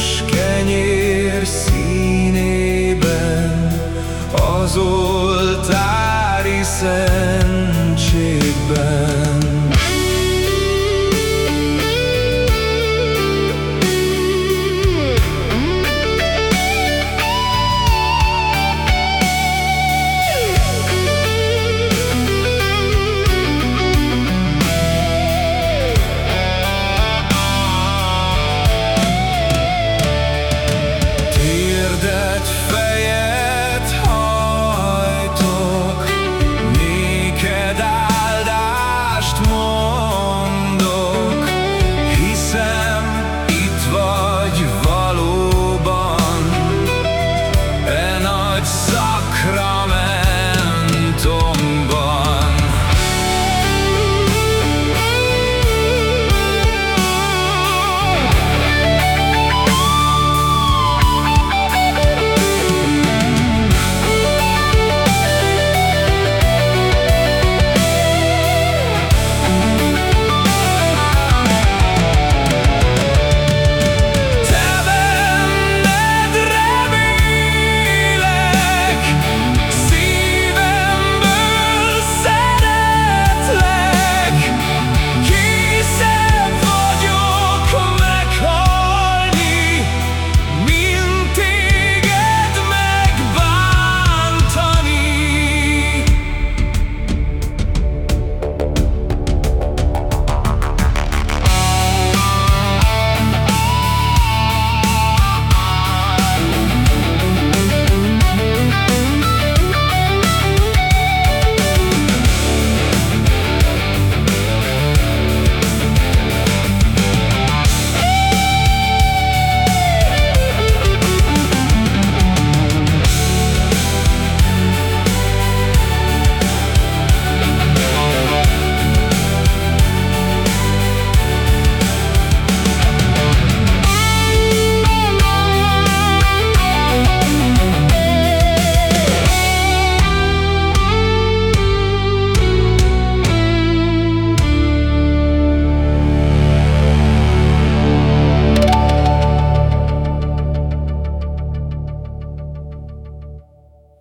friss kenyér szív.